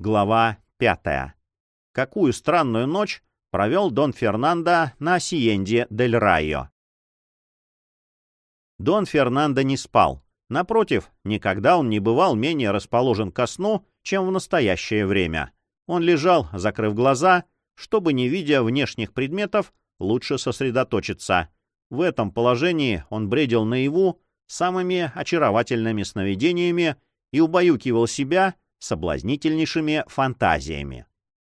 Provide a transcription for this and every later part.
Глава пятая. Какую странную ночь провел Дон Фернандо на Сиенде дель Райо. Дон Фернандо не спал. Напротив, никогда он не бывал менее расположен ко сну, чем в настоящее время. Он лежал, закрыв глаза, чтобы, не видя внешних предметов, лучше сосредоточиться. В этом положении он бредил наяву самыми очаровательными сновидениями и убаюкивал себя соблазнительнейшими фантазиями.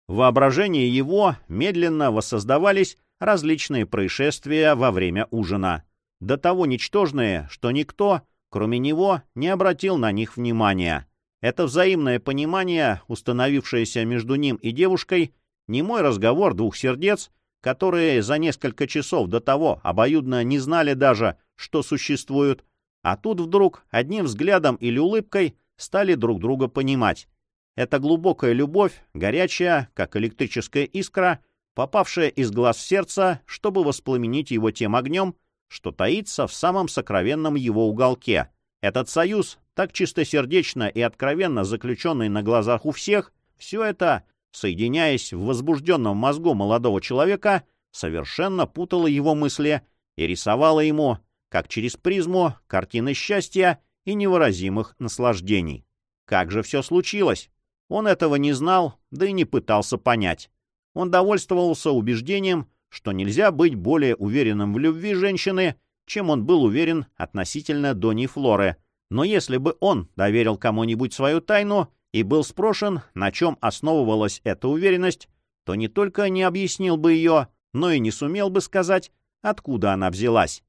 В воображении его медленно воссоздавались различные происшествия во время ужина, до того ничтожные, что никто, кроме него, не обратил на них внимания. Это взаимное понимание, установившееся между ним и девушкой, не мой разговор двух сердец, которые за несколько часов до того обоюдно не знали даже, что существуют, а тут вдруг одним взглядом или улыбкой стали друг друга понимать. Эта глубокая любовь, горячая, как электрическая искра, попавшая из глаз в сердце, чтобы воспламенить его тем огнем, что таится в самом сокровенном его уголке. Этот союз, так чистосердечно и откровенно заключенный на глазах у всех, все это, соединяясь в возбужденном мозгу молодого человека, совершенно путало его мысли и рисовало ему, как через призму, картины счастья и невыразимых наслаждений. Как же все случилось? Он этого не знал, да и не пытался понять. Он довольствовался убеждением, что нельзя быть более уверенным в любви женщины, чем он был уверен относительно Дони Флоры. Но если бы он доверил кому-нибудь свою тайну и был спрошен, на чем основывалась эта уверенность, то не только не объяснил бы ее, но и не сумел бы сказать, откуда она взялась.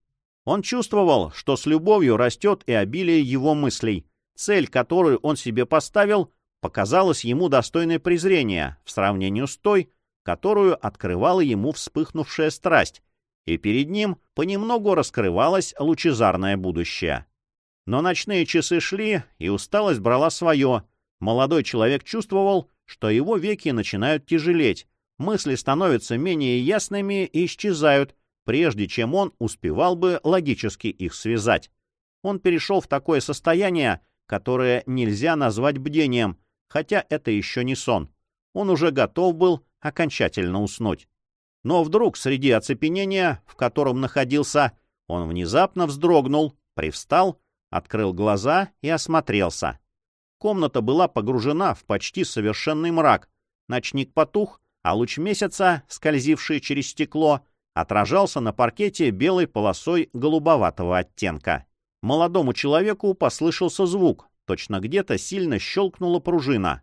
Он чувствовал, что с любовью растет и обилие его мыслей. Цель, которую он себе поставил, показалась ему достойной презрения в сравнении с той, которую открывала ему вспыхнувшая страсть, и перед ним понемногу раскрывалось лучезарное будущее. Но ночные часы шли, и усталость брала свое. Молодой человек чувствовал, что его веки начинают тяжелеть, мысли становятся менее ясными и исчезают, прежде чем он успевал бы логически их связать. Он перешел в такое состояние, которое нельзя назвать бдением, хотя это еще не сон. Он уже готов был окончательно уснуть. Но вдруг среди оцепенения, в котором находился, он внезапно вздрогнул, привстал, открыл глаза и осмотрелся. Комната была погружена в почти совершенный мрак. Ночник потух, а луч месяца, скользивший через стекло, отражался на паркете белой полосой голубоватого оттенка. Молодому человеку послышался звук, точно где-то сильно щелкнула пружина.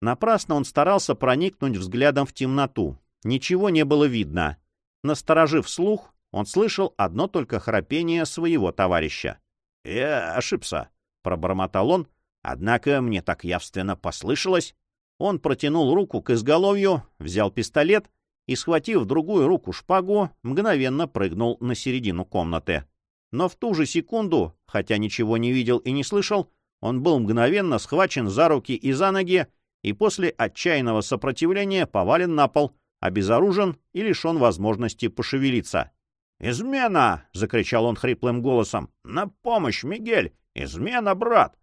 Напрасно он старался проникнуть взглядом в темноту. Ничего не было видно. Насторожив слух, он слышал одно только храпение своего товарища. «Я ошибся», — пробормотал он, однако мне так явственно послышалось. Он протянул руку к изголовью, взял пистолет и, схватив другую руку шпагу, мгновенно прыгнул на середину комнаты. Но в ту же секунду, хотя ничего не видел и не слышал, он был мгновенно схвачен за руки и за ноги и после отчаянного сопротивления повален на пол, обезоружен и лишен возможности пошевелиться. «Измена!» — закричал он хриплым голосом. «На помощь, Мигель! Измена, брат!»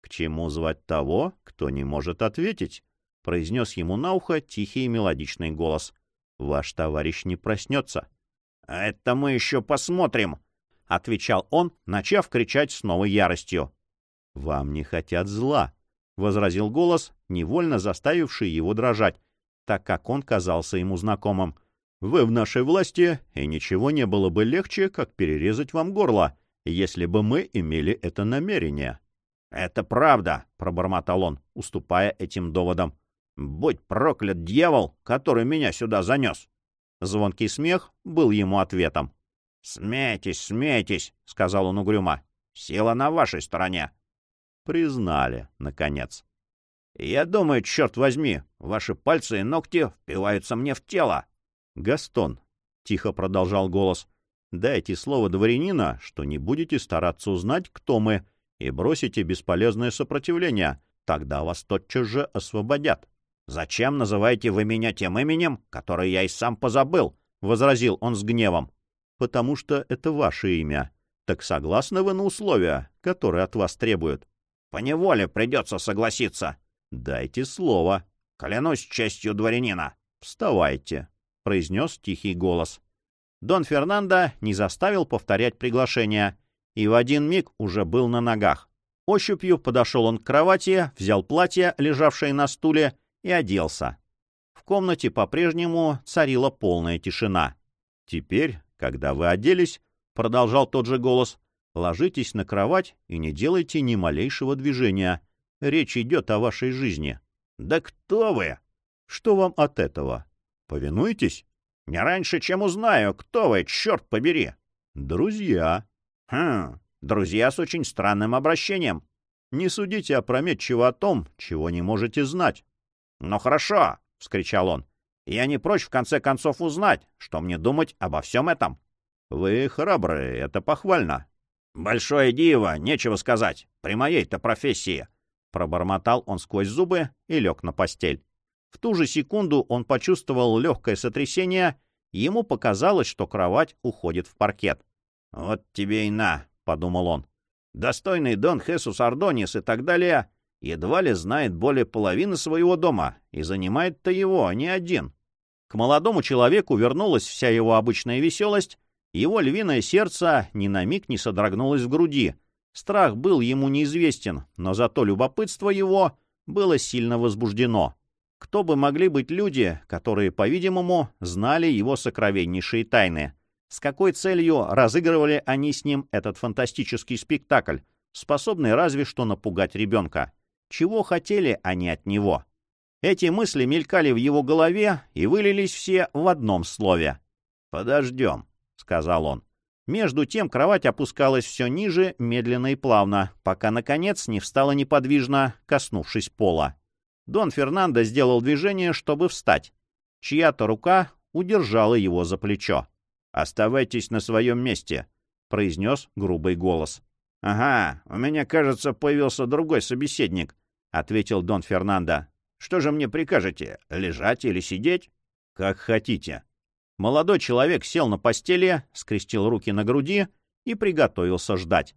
«К чему звать того, кто не может ответить?» — произнес ему на ухо тихий мелодичный голос. Ваш товарищ не проснется. — Это мы еще посмотрим, — отвечал он, начав кричать с новой яростью. — Вам не хотят зла, — возразил голос, невольно заставивший его дрожать, так как он казался ему знакомым. — Вы в нашей власти, и ничего не было бы легче, как перерезать вам горло, если бы мы имели это намерение. — Это правда, — пробормотал он, уступая этим доводам. Будь проклят дьявол, который меня сюда занес! Звонкий смех был ему ответом. — Смейтесь, смейтесь, — сказал он угрюмо. — Сила на вашей стороне. Признали, наконец. — Я думаю, черт возьми, ваши пальцы и ногти впиваются мне в тело. — Гастон, — тихо продолжал голос, — дайте слово дворянина, что не будете стараться узнать, кто мы, и бросите бесполезное сопротивление. Тогда вас тотчас же освободят. «Зачем называете вы меня тем именем, которое я и сам позабыл?» — возразил он с гневом. «Потому что это ваше имя. Так согласны вы на условия, которые от вас требуют?» «Поневоле придется согласиться». «Дайте слово». Клянусь честью дворянина. «Вставайте», — произнес тихий голос. Дон Фернандо не заставил повторять приглашение, и в один миг уже был на ногах. Ощупью подошел он к кровати, взял платье, лежавшее на стуле, и оделся. В комнате по-прежнему царила полная тишина. «Теперь, когда вы оделись, — продолжал тот же голос, — ложитесь на кровать и не делайте ни малейшего движения. Речь идет о вашей жизни». «Да кто вы?» «Что вам от этого? Повинуетесь?» «Не раньше, чем узнаю, кто вы, черт побери!» «Друзья». «Хм, друзья с очень странным обращением». «Не судите опрометчиво о том, чего не можете знать». «Ну хорошо», — вскричал он. «Я не прочь в конце концов узнать, что мне думать обо всем этом». «Вы храбрые, это похвально». «Большое диво, нечего сказать, при моей-то профессии». Пробормотал он сквозь зубы и лег на постель. В ту же секунду он почувствовал легкое сотрясение, ему показалось, что кровать уходит в паркет. «Вот тебе и на», — подумал он. «Достойный Дон Хесус Ардонис и так далее едва ли знает более половины своего дома, и занимает-то его, а не один». К молодому человеку вернулась вся его обычная веселость, его львиное сердце ни на миг не содрогнулось в груди. Страх был ему неизвестен, но зато любопытство его было сильно возбуждено. Кто бы могли быть люди, которые, по-видимому, знали его сокровеннейшие тайны? С какой целью разыгрывали они с ним этот фантастический спектакль, способный разве что напугать ребенка? Чего хотели они от него? Эти мысли мелькали в его голове и вылились все в одном слове. «Подождем», — сказал он. Между тем кровать опускалась все ниже, медленно и плавно, пока, наконец, не встала неподвижно, коснувшись пола. Дон Фернандо сделал движение, чтобы встать. Чья-то рука удержала его за плечо. «Оставайтесь на своем месте», — произнес грубый голос. «Ага, у меня, кажется, появился другой собеседник», — ответил Дон Фернандо. «Что же мне прикажете, лежать или сидеть?» «Как хотите». Молодой человек сел на постели, скрестил руки на груди и приготовился ждать.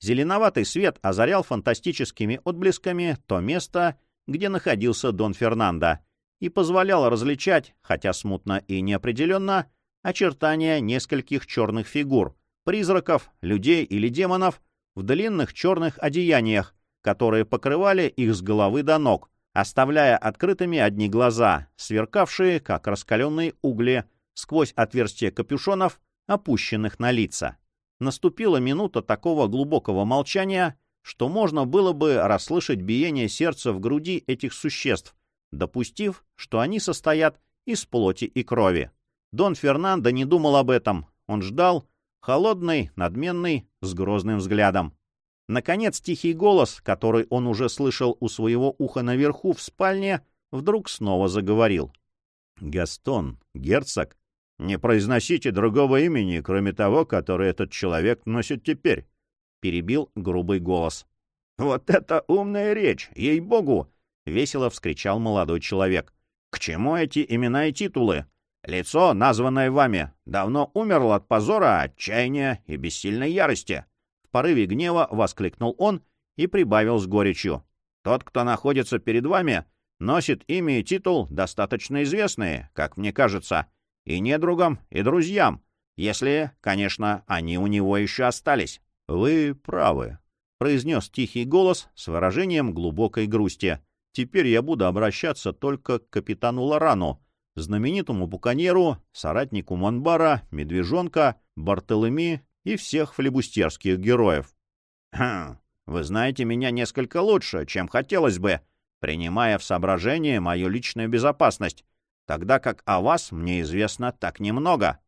Зеленоватый свет озарял фантастическими отблесками то место, где находился Дон Фернандо, и позволял различать, хотя смутно и неопределенно, очертания нескольких черных фигур, призраков, людей или демонов в длинных черных одеяниях, которые покрывали их с головы до ног, оставляя открытыми одни глаза, сверкавшие, как раскаленные угли, сквозь отверстия капюшонов, опущенных на лица. Наступила минута такого глубокого молчания, что можно было бы расслышать биение сердца в груди этих существ, допустив, что они состоят из плоти и крови. Дон Фернандо не думал об этом. Он ждал, холодный, надменный, с грозным взглядом. Наконец, тихий голос, который он уже слышал у своего уха наверху в спальне, вдруг снова заговорил. «Гастон, герцог, не произносите другого имени, кроме того, которое этот человек носит теперь перебил грубый голос. «Вот это умная речь, ей-богу!» — весело вскричал молодой человек. «К чему эти имена и титулы? Лицо, названное вами, давно умерло от позора, отчаяния и бессильной ярости». Порыве гнева воскликнул он и прибавил с горечью. «Тот, кто находится перед вами, носит имя и титул достаточно известные, как мне кажется, и недругам, и друзьям, если, конечно, они у него еще остались». «Вы правы», — произнес тихий голос с выражением глубокой грусти. «Теперь я буду обращаться только к капитану Лорану, знаменитому буконьеру, соратнику Монбара, Медвежонка, Бартолеми и всех флебустерских героев». «Хм, вы знаете меня несколько лучше, чем хотелось бы, принимая в соображение мою личную безопасность, тогда как о вас мне известно так немного».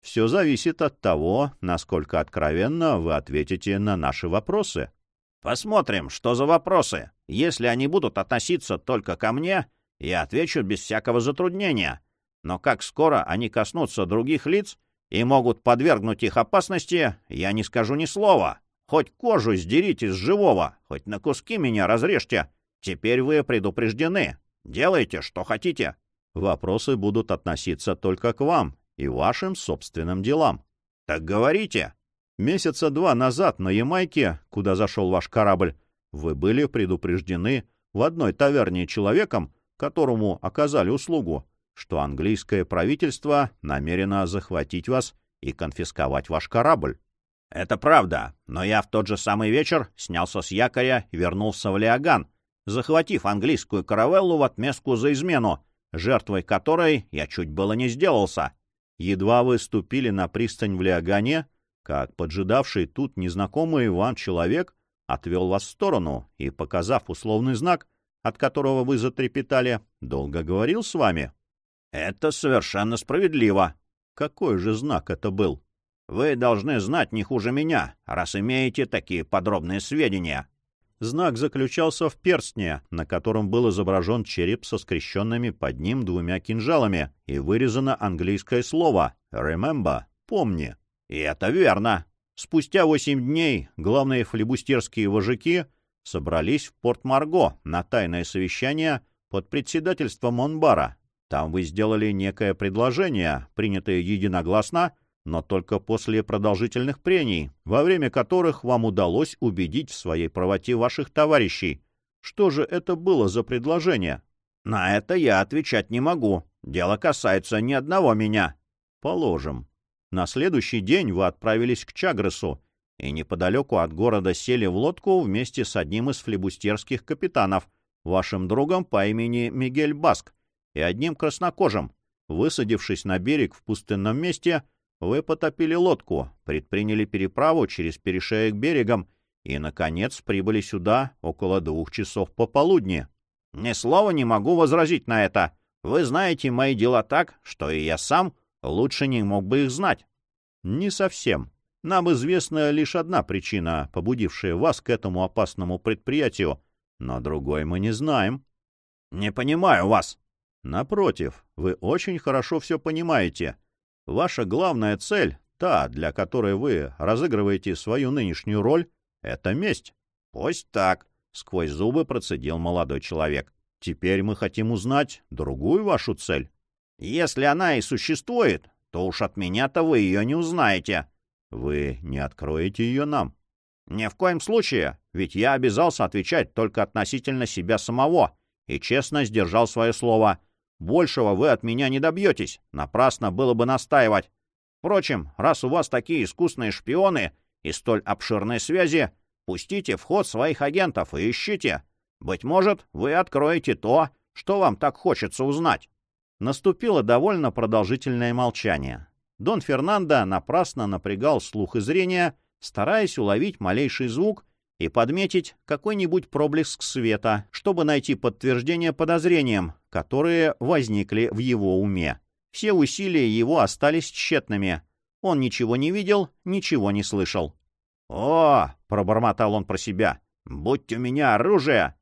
Все зависит от того, насколько откровенно вы ответите на наши вопросы. Посмотрим, что за вопросы. Если они будут относиться только ко мне, я отвечу без всякого затруднения. Но как скоро они коснутся других лиц и могут подвергнуть их опасности, я не скажу ни слова. Хоть кожу сдерите с живого, хоть на куски меня разрежьте. Теперь вы предупреждены. Делайте, что хотите. Вопросы будут относиться только к вам, и вашим собственным делам. Так говорите. Месяца два назад на Ямайке, куда зашел ваш корабль, вы были предупреждены в одной таверне человеком, которому оказали услугу, что английское правительство намерено захватить вас и конфисковать ваш корабль. — Это правда, но я в тот же самый вечер снялся с якоря и вернулся в Леоган, захватив английскую каравеллу в отместку за измену, жертвой которой я чуть было не сделался. Едва вы ступили на пристань в Леогане, как поджидавший тут незнакомый вам человек отвел вас в сторону и, показав условный знак, от которого вы затрепетали, долго говорил с вами. — Это совершенно справедливо. — Какой же знак это был? — Вы должны знать не хуже меня, раз имеете такие подробные сведения. Знак заключался в перстне, на котором был изображен череп со скрещенными под ним двумя кинжалами, и вырезано английское слово «remember» — «помни». И это верно. Спустя восемь дней главные флебустерские вожаки собрались в Порт-Марго на тайное совещание под председательством Монбара. Там вы сделали некое предложение, принятое единогласно, но только после продолжительных прений, во время которых вам удалось убедить в своей правоте ваших товарищей. Что же это было за предложение? На это я отвечать не могу. Дело касается ни одного меня. Положим. На следующий день вы отправились к Чагресу и неподалеку от города сели в лодку вместе с одним из флебустерских капитанов, вашим другом по имени Мигель Баск, и одним краснокожим. Высадившись на берег в пустынном месте, вы потопили лодку, предприняли переправу через перешеек берегом и, наконец, прибыли сюда около двух часов пополудни. Ни слова не могу возразить на это. Вы знаете мои дела так, что и я сам лучше не мог бы их знать. Не совсем. Нам известна лишь одна причина, побудившая вас к этому опасному предприятию, но другой мы не знаем. Не понимаю вас. Напротив, вы очень хорошо все понимаете. Ваша главная цель, та, для которой вы разыгрываете свою нынешнюю роль, — это месть. — Пусть так, — сквозь зубы процедил молодой человек. — Теперь мы хотим узнать другую вашу цель. — Если она и существует, то уж от меня-то вы ее не узнаете. — Вы не откроете ее нам. — Ни в коем случае, ведь я обязался отвечать только относительно себя самого и честно сдержал свое слово. Большего вы от меня не добьетесь, напрасно было бы настаивать. Впрочем, раз у вас такие искусные шпионы и столь обширные связи, пустите в ход своих агентов и ищите. Быть может, вы откроете то, что вам так хочется узнать. Наступило довольно продолжительное молчание. Дон Фернандо напрасно напрягал слух и зрение, стараясь уловить малейший звук и подметить какой-нибудь проблеск света, чтобы найти подтверждение подозрениям, которые возникли в его уме. Все усилия его остались тщетными. Он ничего не видел, ничего не слышал. «О!» — пробормотал он про себя. «Будь у меня оружие!»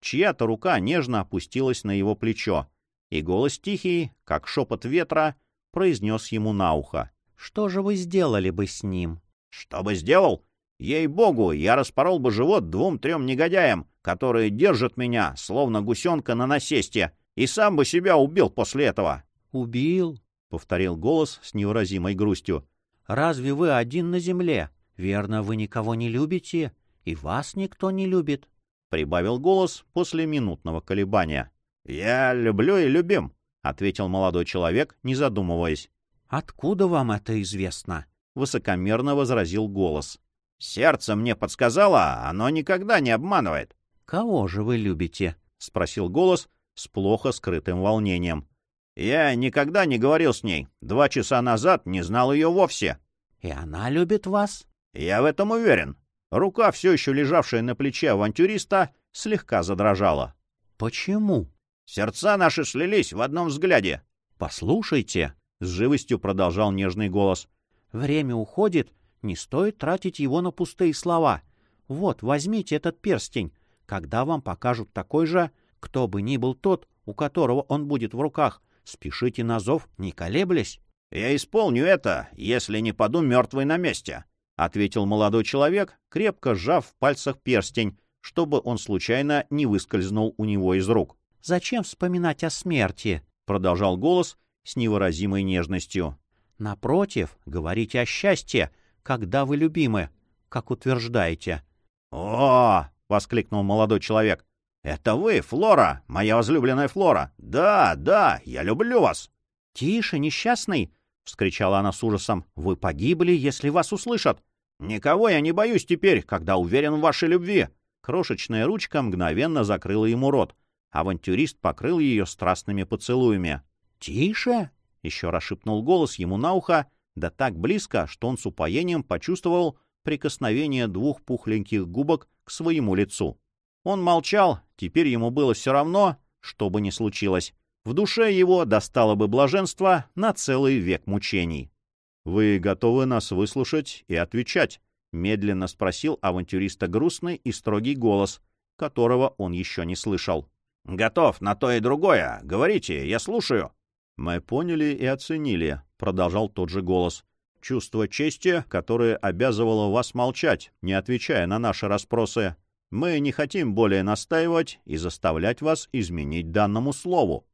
Чья-то рука нежно опустилась на его плечо, и голос тихий, как шепот ветра, произнес ему на ухо. «Что же вы сделали бы с ним?» «Что бы сделал? Ей-богу, я распорол бы живот двум-трем негодяям, которые держат меня, словно гусенка на насесте, и сам бы себя убил после этого. — Убил? — повторил голос с невыразимой грустью. — Разве вы один на земле? Верно, вы никого не любите, и вас никто не любит. — прибавил голос после минутного колебания. — Я люблю и любим, — ответил молодой человек, не задумываясь. — Откуда вам это известно? — высокомерно возразил голос. Сердце мне подсказало, оно никогда не обманывает. — Кого же вы любите? — спросил голос с плохо скрытым волнением. — Я никогда не говорил с ней. Два часа назад не знал ее вовсе. — И она любит вас? — Я в этом уверен. Рука, все еще лежавшая на плече авантюриста, слегка задрожала. — Почему? — Сердца наши слились в одном взгляде. — Послушайте, — с живостью продолжал нежный голос, — время уходит, не стоит тратить его на пустые слова. Вот, возьмите этот перстень. Когда вам покажут такой же, кто бы ни был тот, у которого он будет в руках, спешите на зов, не колеблясь. — Я исполню это, если не паду мертвый на месте, — ответил молодой человек, крепко сжав в пальцах перстень, чтобы он случайно не выскользнул у него из рук. — Зачем вспоминать о смерти? — продолжал голос с невыразимой нежностью. — Напротив, говорите о счастье, когда вы любимы, как утверждаете. — О! — воскликнул молодой человек. Это вы, Флора, моя возлюбленная Флора. Да, да, я люблю вас. — Тише, несчастный! — вскричала она с ужасом. — Вы погибли, если вас услышат. — Никого я не боюсь теперь, когда уверен в вашей любви. Крошечная ручка мгновенно закрыла ему рот. Авантюрист покрыл ее страстными поцелуями. «Тише!» — еще раз шепнул голос ему на ухо, да так близко, что он с упоением почувствовал прикосновение двух пухленьких губок к своему лицу. Он молчал, теперь ему было все равно, что бы ни случилось. В душе его достало бы блаженство на целый век мучений. «Вы готовы нас выслушать и отвечать?» — медленно спросил авантюриста грустный и строгий голос, которого он еще не слышал. «Готов на то и другое. Говорите, я слушаю». «Мы поняли и оценили», — продолжал тот же голос. «Чувство чести, которое обязывало вас молчать, не отвечая на наши расспросы. Мы не хотим более настаивать и заставлять вас изменить данному слову».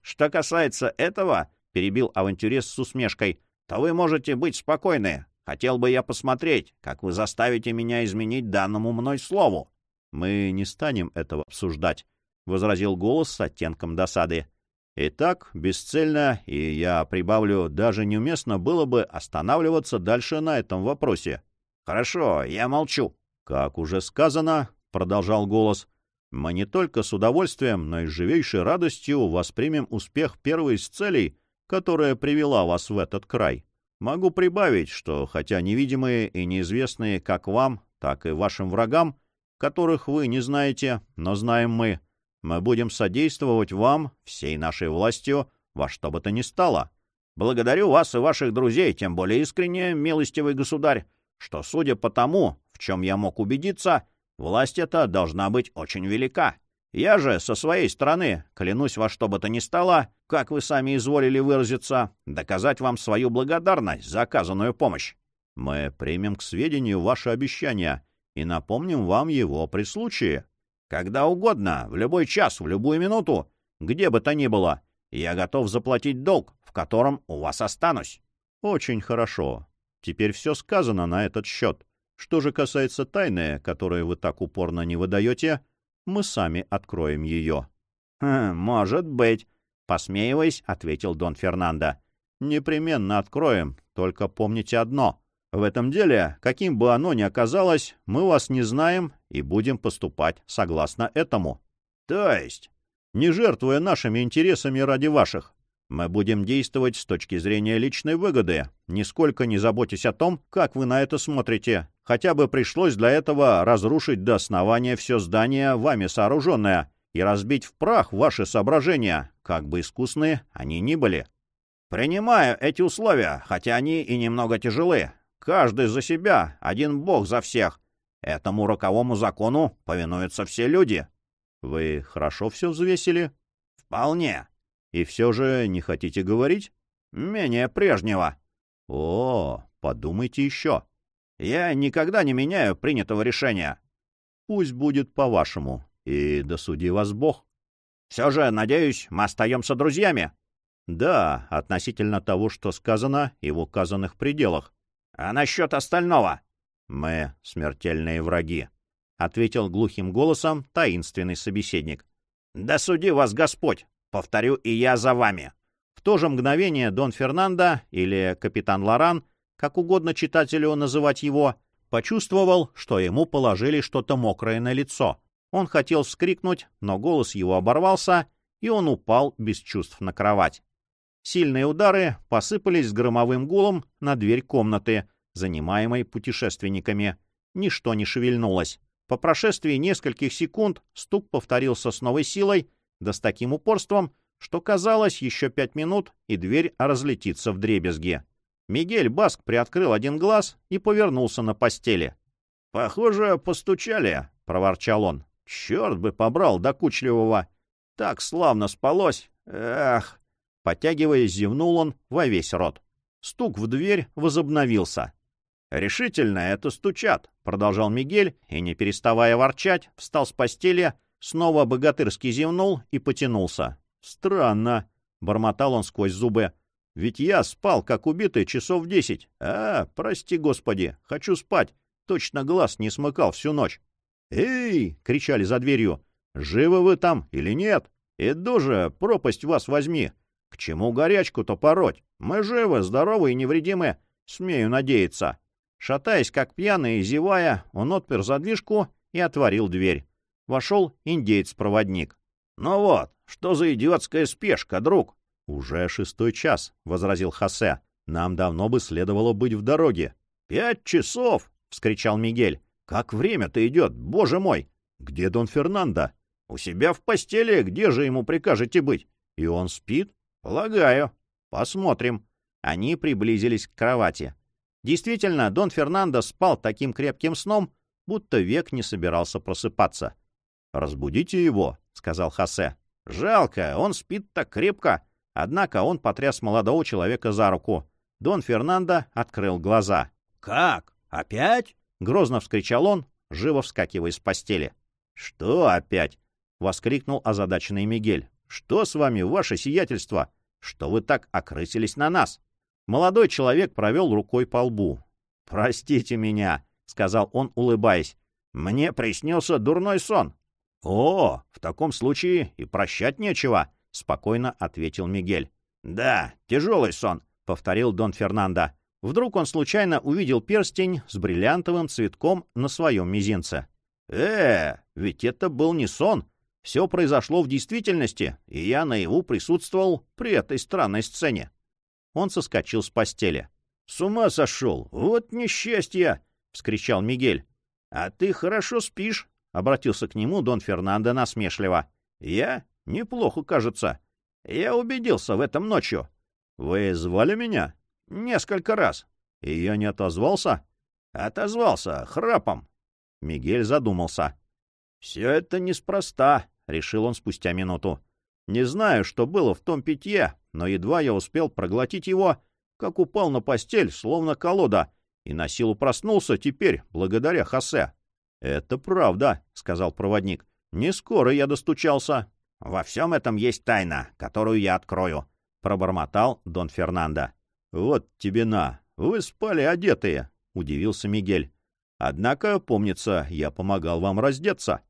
«Что касается этого», — перебил авантюрист с усмешкой, — «то вы можете быть спокойны. Хотел бы я посмотреть, как вы заставите меня изменить данному мной слову». «Мы не станем этого обсуждать», — возразил голос с оттенком досады. «Итак, бесцельно, и я прибавлю, даже неуместно было бы останавливаться дальше на этом вопросе». «Хорошо, я молчу». «Как уже сказано», — продолжал голос, — «мы не только с удовольствием, но и с живейшей радостью воспримем успех первой из целей, которая привела вас в этот край. Могу прибавить, что хотя невидимые и неизвестные как вам, так и вашим врагам, которых вы не знаете, но знаем мы, мы будем содействовать вам всей нашей властью во что бы то ни стало. Благодарю вас и ваших друзей, тем более искренне, милостивый государь, что, судя по тому, в чем я мог убедиться, власть эта должна быть очень велика. Я же, со своей стороны, клянусь во что бы то ни стало, как вы сами изволили выразиться, доказать вам свою благодарность за оказанную помощь. Мы примем к сведению ваше обещание и напомним вам его при случае. Когда угодно, в любой час, в любую минуту, где бы то ни было, я готов заплатить долг, в котором у вас останусь. Очень хорошо. Теперь все сказано на этот счет. Что же касается тайны, которую вы так упорно не выдаете, мы сами откроем ее. «Хм, — Может быть, — посмеиваясь, ответил Дон Фернандо. — Непременно откроем, только помните одно. В этом деле, каким бы оно ни оказалось, мы вас не знаем и будем поступать согласно этому. — То есть? — Не жертвуя нашими интересами ради ваших. Мы будем действовать с точки зрения личной выгоды, нисколько не заботясь о том, как вы на это смотрите. Хотя бы пришлось для этого разрушить до основания все здание, вами сооруженное, и разбить в прах ваши соображения, как бы искусные они ни были. Принимаю эти условия, хотя они и немного тяжелы. Каждый за себя, один бог за всех. Этому роковому закону повинуются все люди. Вы хорошо все взвесили? Вполне. И все же не хотите говорить? Менее прежнего. О, подумайте еще. Я никогда не меняю принятого решения. Пусть будет по-вашему, и досуди вас Бог. Все же, надеюсь, мы остаемся друзьями. Да, относительно того, что сказано, и в указанных пределах. А насчет остального? Мы смертельные враги, — ответил глухим голосом таинственный собеседник. Да суди вас Господь! Повторю, и я за вами. В то же мгновение Дон Фернандо, или капитан Лоран, как угодно читателю называть его, почувствовал, что ему положили что-то мокрое на лицо. Он хотел вскрикнуть, но голос его оборвался, и он упал без чувств на кровать. Сильные удары посыпались с громовым гулом на дверь комнаты, занимаемой путешественниками. Ничто не шевельнулось. По прошествии нескольких секунд стук повторился с новой силой, да с таким упорством, что казалось еще пять минут, и дверь разлетится в дребезги. Мигель Баск приоткрыл один глаз и повернулся на постели. — Похоже, постучали, — проворчал он. — Черт бы побрал докучливого! Так славно спалось! Эх! Потягиваясь, зевнул он во весь рот. Стук в дверь возобновился. «Решительно это стучат», — продолжал Мигель, и, не переставая ворчать, встал с постели, Снова богатырски зевнул и потянулся. «Странно», — бормотал он сквозь зубы. «Ведь я спал, как убитый, часов десять. А, прости, господи, хочу спать. Точно глаз не смыкал всю ночь». «Эй!» — кричали за дверью. Живы вы там или нет? Иду же, пропасть вас возьми. К чему горячку-то пороть? Мы живы, здоровы и невредимы, смею надеяться. Шатаясь, как пьяный и зевая, он отпер задвижку и отворил дверь. Вошел индеец-проводник. — Ну вот, что за идиотская спешка, друг? — Уже шестой час, — возразил Хосе. — Нам давно бы следовало быть в дороге. — Пять часов! — вскричал Мигель. — Как время-то идет, боже мой! Где Дон Фернандо? — У себя в постели, где же ему прикажете быть? — И он спит? — Полагаю. — Посмотрим. Они приблизились к кровати. Действительно, Дон Фернандо спал таким крепким сном, будто век не собирался просыпаться. — Разбудите его, — сказал Хосе. — Жалко, он спит так крепко. Однако он потряс молодого человека за руку. Дон Фернандо открыл глаза. — Как? Опять? — грозно вскричал он, живо вскакивая с постели. — Что опять? — воскликнул озадаченный Мигель. — Что с вами, ваше сиятельство? Что вы так окрысились на нас? Молодой человек провел рукой по лбу. — Простите меня, — сказал он, улыбаясь. — Мне приснился дурной сон. — О, в таком случае и прощать нечего, — спокойно ответил Мигель. — Да, тяжелый сон, — повторил Дон Фернандо. Вдруг он случайно увидел перстень с бриллиантовым цветком на своем мизинце. «Э, ведь это был не сон. Все произошло в действительности, и я наяву присутствовал при этой странной сцене». Он соскочил с постели. «С ума сошел! Вот несчастье!» — вскричал Мигель. «А ты хорошо спишь», — обратился к нему Дон Фернандо насмешливо. «Я? Неплохо, кажется. Я убедился в этом ночью». «Вы звали меня?» «Несколько раз». «И я не отозвался?» «Отозвался, храпом». Мигель задумался. «Все это неспроста», — решил он спустя минуту. «Не знаю, что было в том питье, но едва я успел проглотить его, как упал на постель, словно колода, и на силу проснулся теперь, благодаря Хосе. — Это правда, — сказал проводник. — Не скоро я достучался. — Во всем этом есть тайна, которую я открою, — пробормотал Дон Фернандо. — Вот тебе на. Вы спали одетые, — удивился Мигель. — Однако, помнится, я помогал вам раздеться.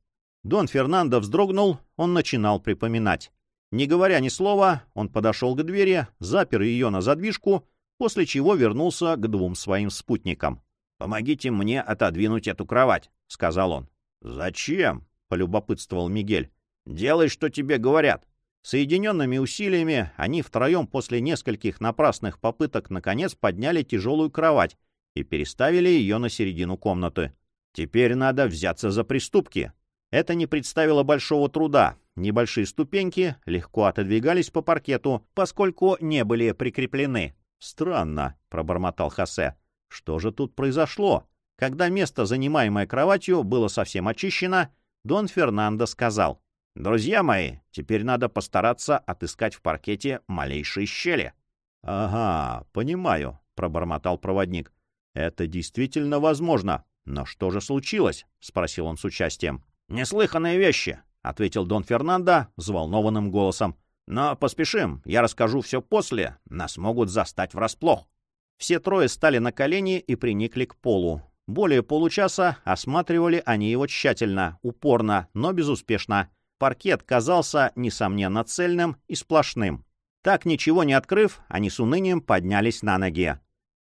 Дон Фернандо вздрогнул, он начинал припоминать. Не говоря ни слова, он подошел к двери, запер ее на задвижку, после чего вернулся к двум своим спутникам. «Помогите мне отодвинуть эту кровать», — сказал он. «Зачем?» — полюбопытствовал Мигель. «Делай, что тебе говорят». Соединенными усилиями они втроем после нескольких напрасных попыток наконец подняли тяжелую кровать и переставили ее на середину комнаты. Теперь надо взяться за приступки. Это не представило большого труда. Небольшие ступеньки легко отодвигались по паркету, поскольку не были прикреплены. «Странно», — пробормотал Хосе. «Что же тут произошло?» Когда место, занимаемое кроватью, было совсем очищено, Дон Фернандо сказал. «Друзья мои, теперь надо постараться отыскать в паркете малейшие щели». «Ага, понимаю», — пробормотал проводник. «Это действительно возможно. Но что же случилось?» — спросил он с участием. «Неслыханные вещи», — ответил Дон Фернандо взволнованным голосом. «Но поспешим, я расскажу все после, нас могут застать врасплох». Все трое стали на колени и приникли к полу. Более получаса осматривали они его тщательно, упорно, но безуспешно. Паркет казался, несомненно, цельным и сплошным. Так, ничего не открыв, они с унынием поднялись на ноги.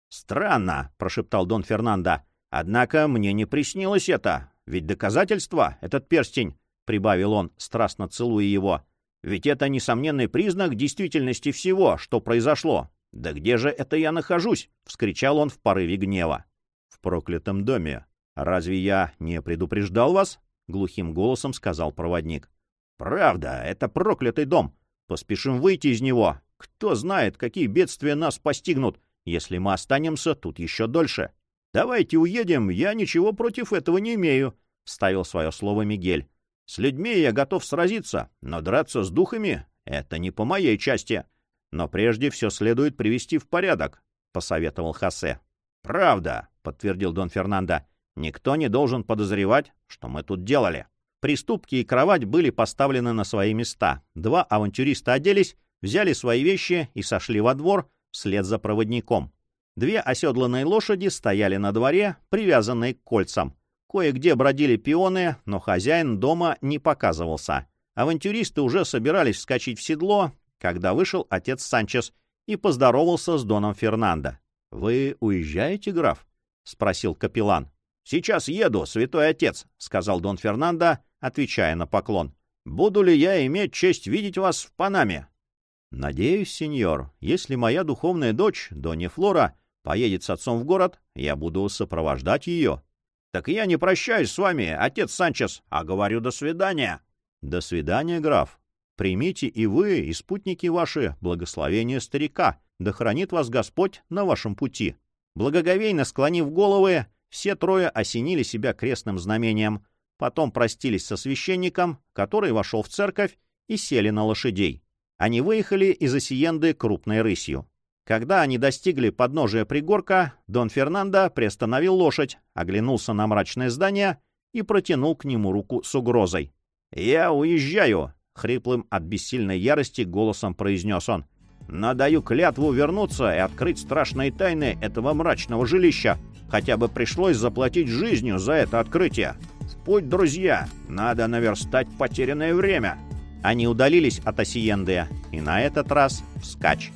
«Странно», — прошептал Дон Фернандо. «Однако мне не приснилось это. Ведь доказательство, этот перстень, — прибавил он, страстно целуя его, — ведь это несомненный признак действительности всего, что произошло. Да где же это я нахожусь? — вскричал он в порыве гнева. — В проклятом доме. Разве я не предупреждал вас? — глухим голосом сказал проводник. — Правда, это проклятый дом. Поспешим выйти из него. Кто знает, какие бедствия нас постигнут, если мы останемся тут еще дольше. — «Давайте уедем, я ничего против этого не имею», — вставил свое слово Мигель. «С людьми я готов сразиться, но драться с духами — это не по моей части. Но прежде все следует привести в порядок», — посоветовал Хосе. «Правда», — подтвердил Дон Фернандо. «Никто не должен подозревать, что мы тут делали». Приступки и кровать были поставлены на свои места. Два авантюриста оделись, взяли свои вещи и сошли во двор вслед за проводником. Две оседланные лошади стояли на дворе, привязанные к кольцам. Кое-где бродили пионы, но хозяин дома не показывался. Авантюристы уже собирались вскочить в седло, когда вышел отец Санчес и поздоровался с Доном Фернандо. «Вы уезжаете, граф?» — спросил капеллан. «Сейчас еду, святой отец», — сказал Дон Фернандо, отвечая на поклон. «Буду ли я иметь честь видеть вас в Панаме?» «Надеюсь, сеньор, если моя духовная дочь, Донья Флора, поедет с отцом в город, я буду сопровождать ее». «Так я не прощаюсь с вами, отец Санчес, а говорю до свидания». «До свидания, граф. Примите и вы, и спутники ваши, благословение старика, да хранит вас Господь на вашем пути». Благоговейно склонив головы, все трое осенили себя крестным знамением, потом простились со священником, который вошел в церковь, и сели на лошадей. Они выехали из Осиенды крупной рысью. Когда они достигли подножия пригорка, Дон Фернандо приостановил лошадь, оглянулся на мрачное здание и протянул к нему руку с угрозой. «Я уезжаю!» — хриплым от бессильной ярости голосом произнес он. «Надаю клятву вернуться и открыть страшные тайны этого мрачного жилища, Хотя бы пришлось заплатить жизнью за это открытие. В путь, друзья! Надо наверстать потерянное время!» Они удалились от Осиенды, и на этот раз вскачь.